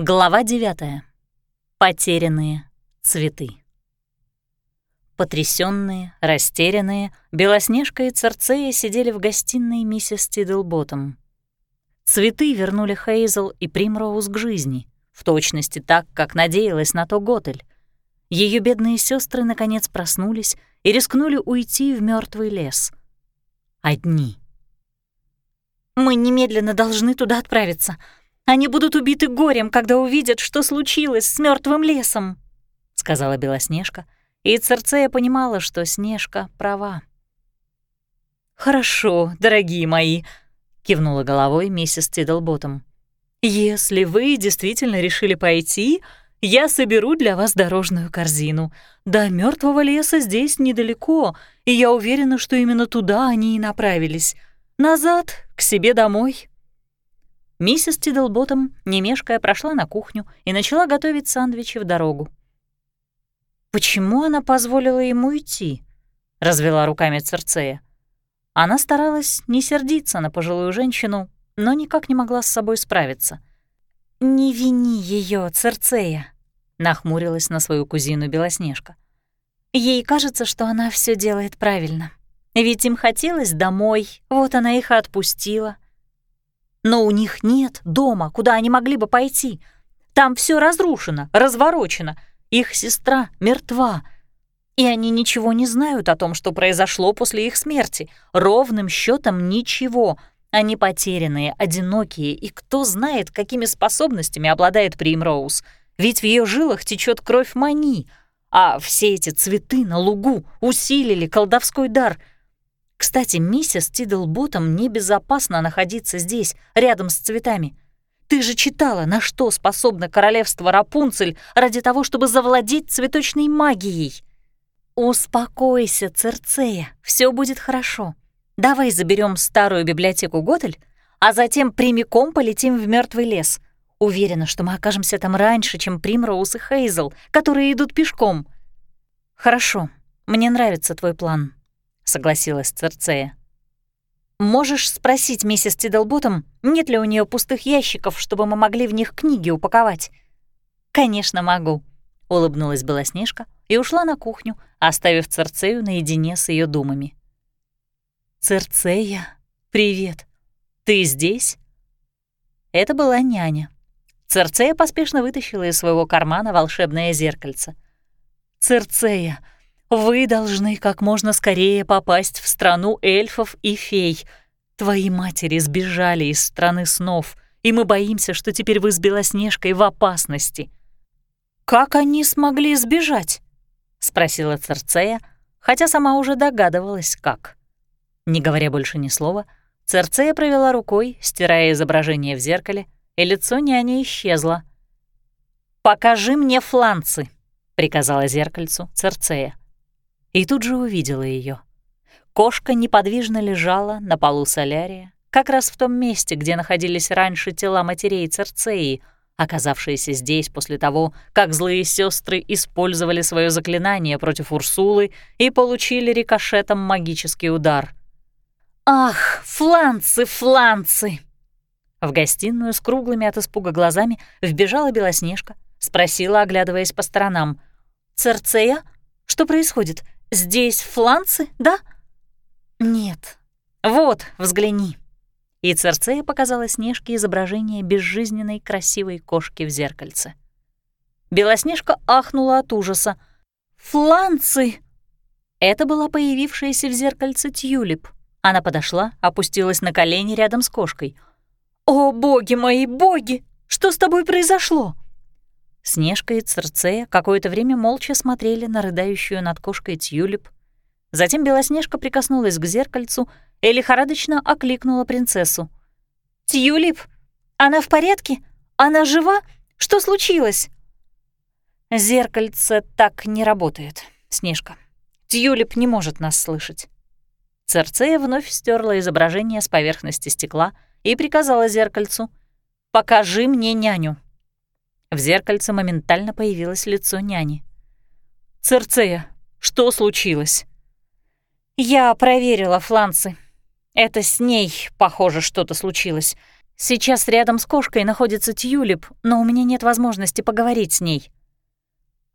Глава 9. Потерянные цветы. Потрясенные, растерянные, Белоснежка и Церцея сидели в гостиной миссис Тиддлботтом. Цветы вернули Хейзел и Примроуз к жизни, в точности так, как надеялась на то Готель. Ее бедные сестры наконец проснулись и рискнули уйти в мертвый лес. Одни. «Мы немедленно должны туда отправиться», они будут убиты горем, когда увидят, что случилось с мертвым лесом», — сказала Белоснежка, и Церцея понимала, что Снежка права. «Хорошо, дорогие мои», — кивнула головой миссис Тиддлботом. «Если вы действительно решили пойти, я соберу для вас дорожную корзину. До мертвого леса здесь недалеко, и я уверена, что именно туда они и направились. Назад, к себе домой». Миссис Тиддлботом, не мешкая, прошла на кухню и начала готовить сандвичи в дорогу. «Почему она позволила ему идти?» — развела руками Церцея. Она старалась не сердиться на пожилую женщину, но никак не могла с собой справиться. «Не вини ее, Церцея», — нахмурилась на свою кузину Белоснежка. «Ей кажется, что она все делает правильно. Ведь им хотелось домой, вот она их отпустила». Но у них нет дома, куда они могли бы пойти. Там все разрушено, разворочено. Их сестра мертва. И они ничего не знают о том, что произошло после их смерти. Ровным счетом ничего. Они потерянные, одинокие, и кто знает, какими способностями обладает Примроуз. Ведь в ее жилах течет кровь Мани, а все эти цветы на лугу усилили колдовской дар — кстати, миссис Тиддлботом небезопасно находиться здесь, рядом с цветами. Ты же читала, на что способно королевство Рапунцель ради того, чтобы завладеть цветочной магией. Успокойся, Церцея, все будет хорошо. Давай заберем старую библиотеку Готель, а затем прямиком полетим в мертвый лес. Уверена, что мы окажемся там раньше, чем Примроуз и Хейзел, которые идут пешком. Хорошо, мне нравится твой план согласилась Церцея. «Можешь спросить миссис Тиддлботом, нет ли у нее пустых ящиков, чтобы мы могли в них книги упаковать?» «Конечно, могу», — улыбнулась Белоснежка и ушла на кухню, оставив Церцею наедине с ее думами. «Церцея, привет. Ты здесь?» Это была няня. Церцея поспешно вытащила из своего кармана волшебное зеркальце. «Церцея, вы должны как можно скорее попасть в страну эльфов и фей. Твои матери сбежали из страны снов, и мы боимся, что теперь вы с Белоснежкой в опасности». «Как они смогли сбежать?» — спросила Церцея, хотя сама уже догадывалась, как. Не говоря больше ни слова, Церцея провела рукой, стирая изображение в зеркале, и лицо няни исчезло. «Покажи мне фланцы», — приказала зеркальцу Церцея и тут же увидела ее. Кошка неподвижно лежала на полу солярия, как раз в том месте, где находились раньше тела матерей Церцеи, оказавшиеся здесь после того, как злые сестры использовали свое заклинание против Урсулы и получили рикошетом магический удар. «Ах, фланцы, фланцы!» В гостиную с круглыми от испуга глазами вбежала Белоснежка, спросила, оглядываясь по сторонам. «Церцея? Что происходит? Здесь фланцы, да? Нет. Вот, взгляни. И Церцея показала Снежке изображение безжизненной красивой кошки в зеркальце. Белоснежка ахнула от ужаса. «Фланцы!» Это была появившаяся в зеркальце тюлип. Она подошла, опустилась на колени рядом с кошкой. «О, боги мои, боги! Что с тобой произошло?» Снежка и Церцея какое-то время молча смотрели на рыдающую над кошкой Тюлип. Затем Белоснежка прикоснулась к зеркальцу и лихорадочно окликнула принцессу. «Тюлип, она в порядке? Она жива? Что случилось?» «Зеркальце так не работает, Снежка. Тюлип не может нас слышать». Церцея вновь стерла изображение с поверхности стекла и приказала зеркальцу «Покажи мне няню». В зеркальце моментально появилось лицо няни. «Церцея, что случилось?» «Я проверила фланцы. Это с ней, похоже, что-то случилось. Сейчас рядом с кошкой находится Тюлип, но у меня нет возможности поговорить с ней.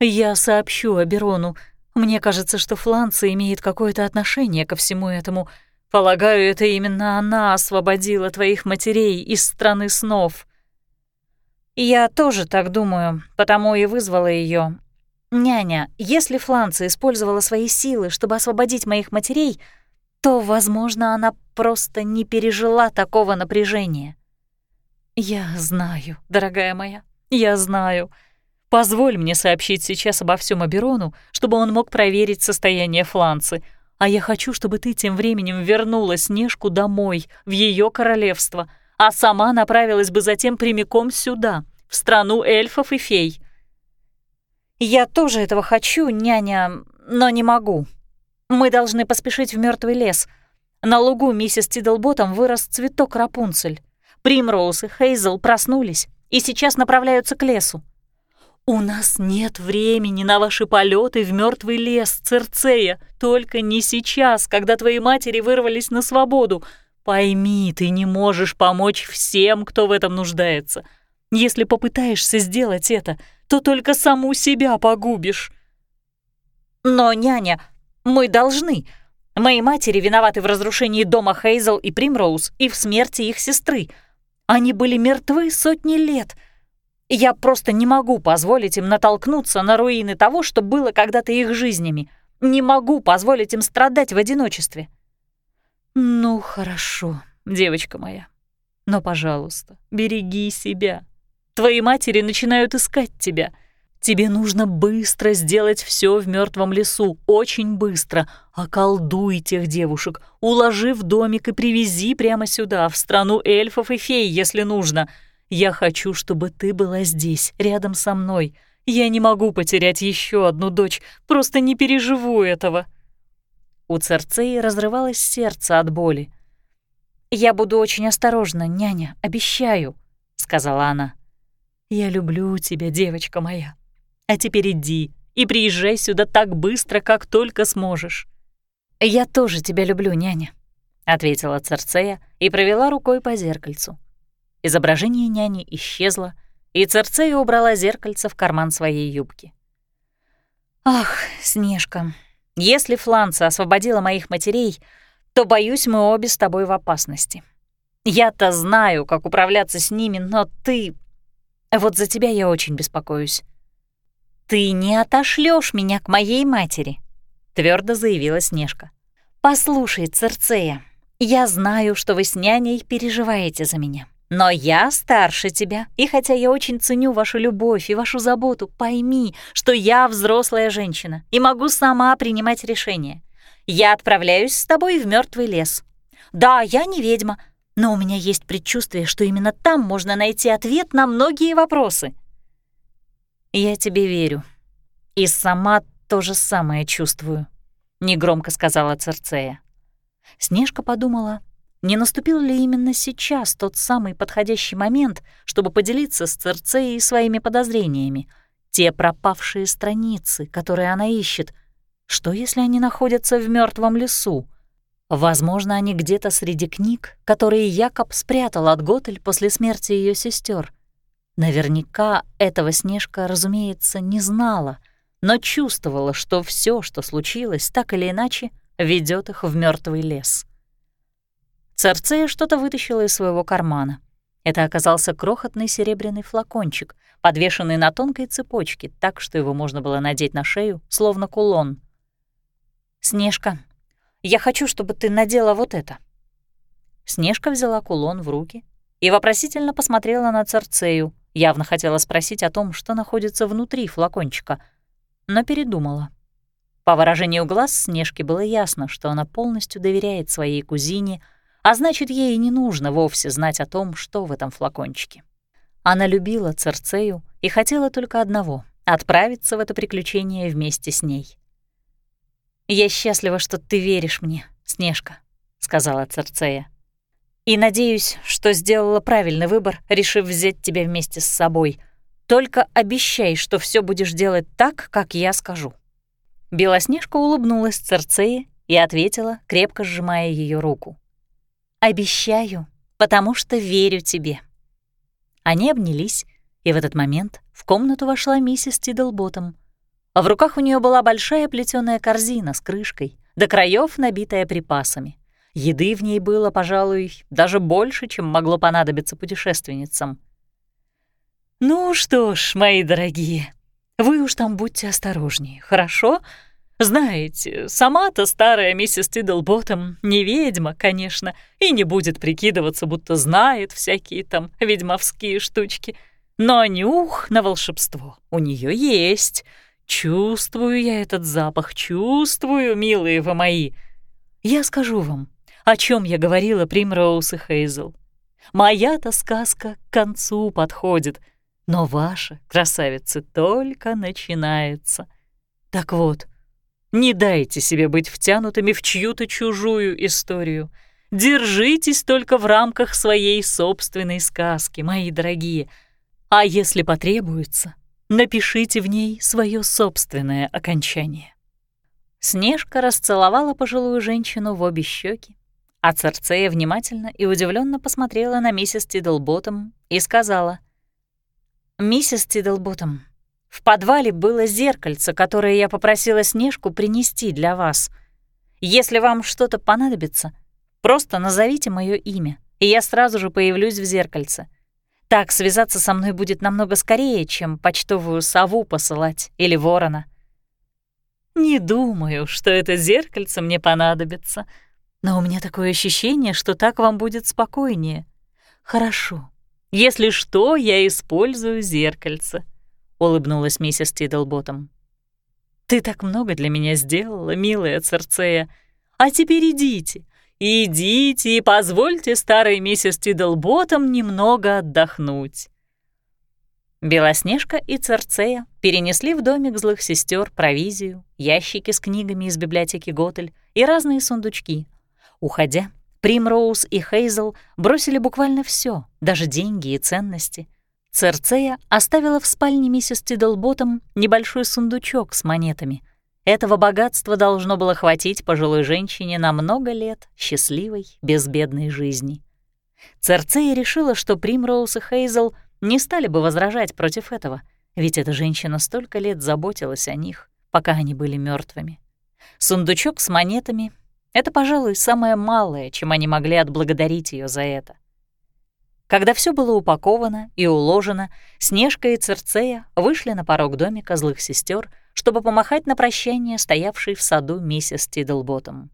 Я сообщу Аберону. Мне кажется, что Фланция имеет какое-то отношение ко всему этому. Полагаю, это именно она освободила твоих матерей из страны снов. Я тоже так думаю, потому и вызвала ее. Няня, если Фланция использовала свои силы, чтобы освободить моих матерей, то, возможно, она просто не пережила такого напряжения. Я знаю, дорогая моя, я знаю. Позволь мне сообщить сейчас обо всем Аберону, чтобы он мог проверить состояние Фланцы, а я хочу, чтобы ты тем временем вернула Снежку домой, в ее королевство, а сама направилась бы затем прямиком сюда, в страну эльфов и фей. Я тоже этого хочу, няня, но не могу. Мы должны поспешить в мертвый лес. На лугу миссис Тиддлботом вырос цветок Рапунцель. Примроуз и Хейзел проснулись и сейчас направляются к лесу. «У нас нет времени на ваши полеты в мертвый лес, Церцея, только не сейчас, когда твои матери вырвались на свободу. Пойми, ты не можешь помочь всем, кто в этом нуждается. Если попытаешься сделать это, то только саму себя погубишь». «Но, няня, мы должны. Мои матери виноваты в разрушении дома Хейзел и Примроуз и в смерти их сестры. Они были мертвы сотни лет». Я просто не могу позволить им натолкнуться на руины того, что было когда-то их жизнями. Не могу позволить им страдать в одиночестве. Ну, хорошо, девочка моя. Но, пожалуйста, береги себя. Твои матери начинают искать тебя. Тебе нужно быстро сделать все в мертвом лесу, очень быстро. Околдуй тех девушек, уложи в домик и привези прямо сюда, в страну эльфов и фей, если нужно — я хочу, чтобы ты была здесь, рядом со мной. Я не могу потерять еще одну дочь, просто не переживу этого». У Церцеи разрывалось сердце от боли. «Я буду очень осторожна, няня, обещаю», — сказала она. «Я люблю тебя, девочка моя. А теперь иди и приезжай сюда так быстро, как только сможешь». «Я тоже тебя люблю, няня», — ответила Церцея и провела рукой по зеркальцу. Изображение няни исчезло, и Церцея убрала зеркальце в карман своей юбки. «Ах, Снежка, если Фланца освободила моих матерей, то, боюсь, мы обе с тобой в опасности. Я-то знаю, как управляться с ними, но ты... Вот за тебя я очень беспокоюсь». «Ты не отошлешь меня к моей матери», — твердо заявила Снежка. «Послушай, Церцея, я знаю, что вы с няней переживаете за меня. Но я старше тебя, и хотя я очень ценю вашу любовь и вашу заботу, пойми, что я взрослая женщина и могу сама принимать решения. Я отправляюсь с тобой в мертвый лес. Да, я не ведьма, но у меня есть предчувствие, что именно там можно найти ответ на многие вопросы. Я тебе верю. И сама то же самое чувствую, негромко сказала Церцея. Снежка подумала, не наступил ли именно сейчас тот самый подходящий момент, чтобы поделиться с Церцеей своими подозрениями? Те пропавшие страницы, которые она ищет. Что, если они находятся в мертвом лесу? Возможно, они где-то среди книг, которые Якоб спрятал от Готель после смерти ее сестер. Наверняка этого Снежка, разумеется, не знала, но чувствовала, что все, что случилось, так или иначе, ведет их в мертвый лес. Церцея что-то вытащила из своего кармана. Это оказался крохотный серебряный флакончик, подвешенный на тонкой цепочке, так что его можно было надеть на шею, словно кулон. «Снежка, я хочу, чтобы ты надела вот это». Снежка взяла кулон в руки и вопросительно посмотрела на Церцею, явно хотела спросить о том, что находится внутри флакончика, но передумала. По выражению глаз Снежки было ясно, что она полностью доверяет своей кузине — а значит, ей не нужно вовсе знать о том, что в этом флакончике. Она любила Церцею и хотела только одного — отправиться в это приключение вместе с ней. «Я счастлива, что ты веришь мне, Снежка», — сказала Церцея. «И надеюсь, что сделала правильный выбор, решив взять тебя вместе с собой. Только обещай, что все будешь делать так, как я скажу». Белоснежка улыбнулась Церцее и ответила, крепко сжимая ее руку. Обещаю, потому что верю тебе». Они обнялись, и в этот момент в комнату вошла миссис Тиддлботтом. А в руках у нее была большая плетеная корзина с крышкой, до краев набитая припасами. Еды в ней было, пожалуй, даже больше, чем могло понадобиться путешественницам. «Ну что ж, мои дорогие, вы уж там будьте осторожнее, хорошо? Знаете, сама-то старая миссис Тиддлботом не ведьма, конечно, и не будет прикидываться, будто знает всякие там ведьмовские штучки. Но нюх на волшебство у нее есть. Чувствую я этот запах, чувствую, милые вы мои. Я скажу вам, о чем я говорила Примроуз и Хейзел. Моя-то сказка к концу подходит, но ваша, красавицы, только начинается. Так вот, не дайте себе быть втянутыми в чью-то чужую историю. Держитесь только в рамках своей собственной сказки, мои дорогие. А если потребуется, напишите в ней свое собственное окончание. Снежка расцеловала пожилую женщину в обе щеки, а Церцея внимательно и удивленно посмотрела на миссис Тиддлботом и сказала, «Миссис Тиддлботом, в подвале было зеркальце, которое я попросила Снежку принести для вас. Если вам что-то понадобится, просто назовите мое имя, и я сразу же появлюсь в зеркальце. Так связаться со мной будет намного скорее, чем почтовую сову посылать или ворона». «Не думаю, что это зеркальце мне понадобится», но у меня такое ощущение, что так вам будет спокойнее. Хорошо. Если что, я использую зеркальце, улыбнулась миссис Тиддлботом. Ты так много для меня сделала, милая Церцея. А теперь идите, идите и позвольте старой миссис Тиддлботом немного отдохнуть. Белоснежка и Церцея перенесли в домик злых сестер провизию, ящики с книгами из библиотеки Готель и разные сундучки, Уходя, Примроуз и Хейзел бросили буквально все, даже деньги и ценности. Церцея оставила в спальне миссис Тиддлботом небольшой сундучок с монетами. Этого богатства должно было хватить пожилой женщине на много лет счастливой, безбедной жизни. Церцея решила, что Примроуз и Хейзел не стали бы возражать против этого, ведь эта женщина столько лет заботилась о них, пока они были мертвыми. Сундучок с монетами это, пожалуй, самое малое, чем они могли отблагодарить ее за это. Когда все было упаковано и уложено, Снежка и Церцея вышли на порог домика злых сестер, чтобы помахать на прощание стоявшей в саду миссис Тиддлботом.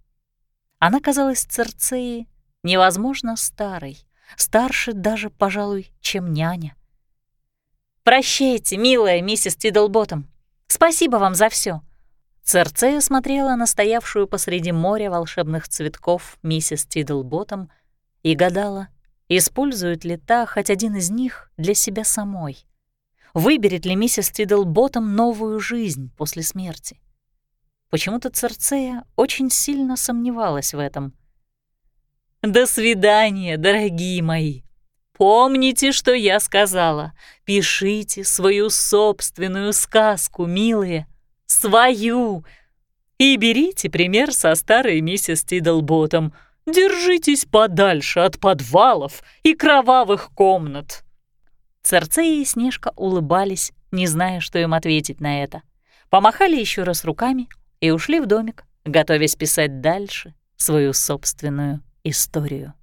Она казалась Церцеи невозможно старой, старше даже, пожалуй, чем няня. «Прощайте, милая миссис Тиддлботом. Спасибо вам за все. Церцея смотрела на стоявшую посреди моря волшебных цветков миссис Тиддлботом и гадала, использует ли та хоть один из них для себя самой. Выберет ли миссис Тиддлботом новую жизнь после смерти? Почему-то Церцея очень сильно сомневалась в этом. «До свидания, дорогие мои! Помните, что я сказала. Пишите свою собственную сказку, милые!» свою. И берите пример со старой миссис Тиддлботом. Держитесь подальше от подвалов и кровавых комнат». Церцея и Снежка улыбались, не зная, что им ответить на это. Помахали еще раз руками и ушли в домик, готовясь писать дальше свою собственную историю.